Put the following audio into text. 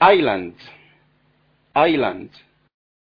island island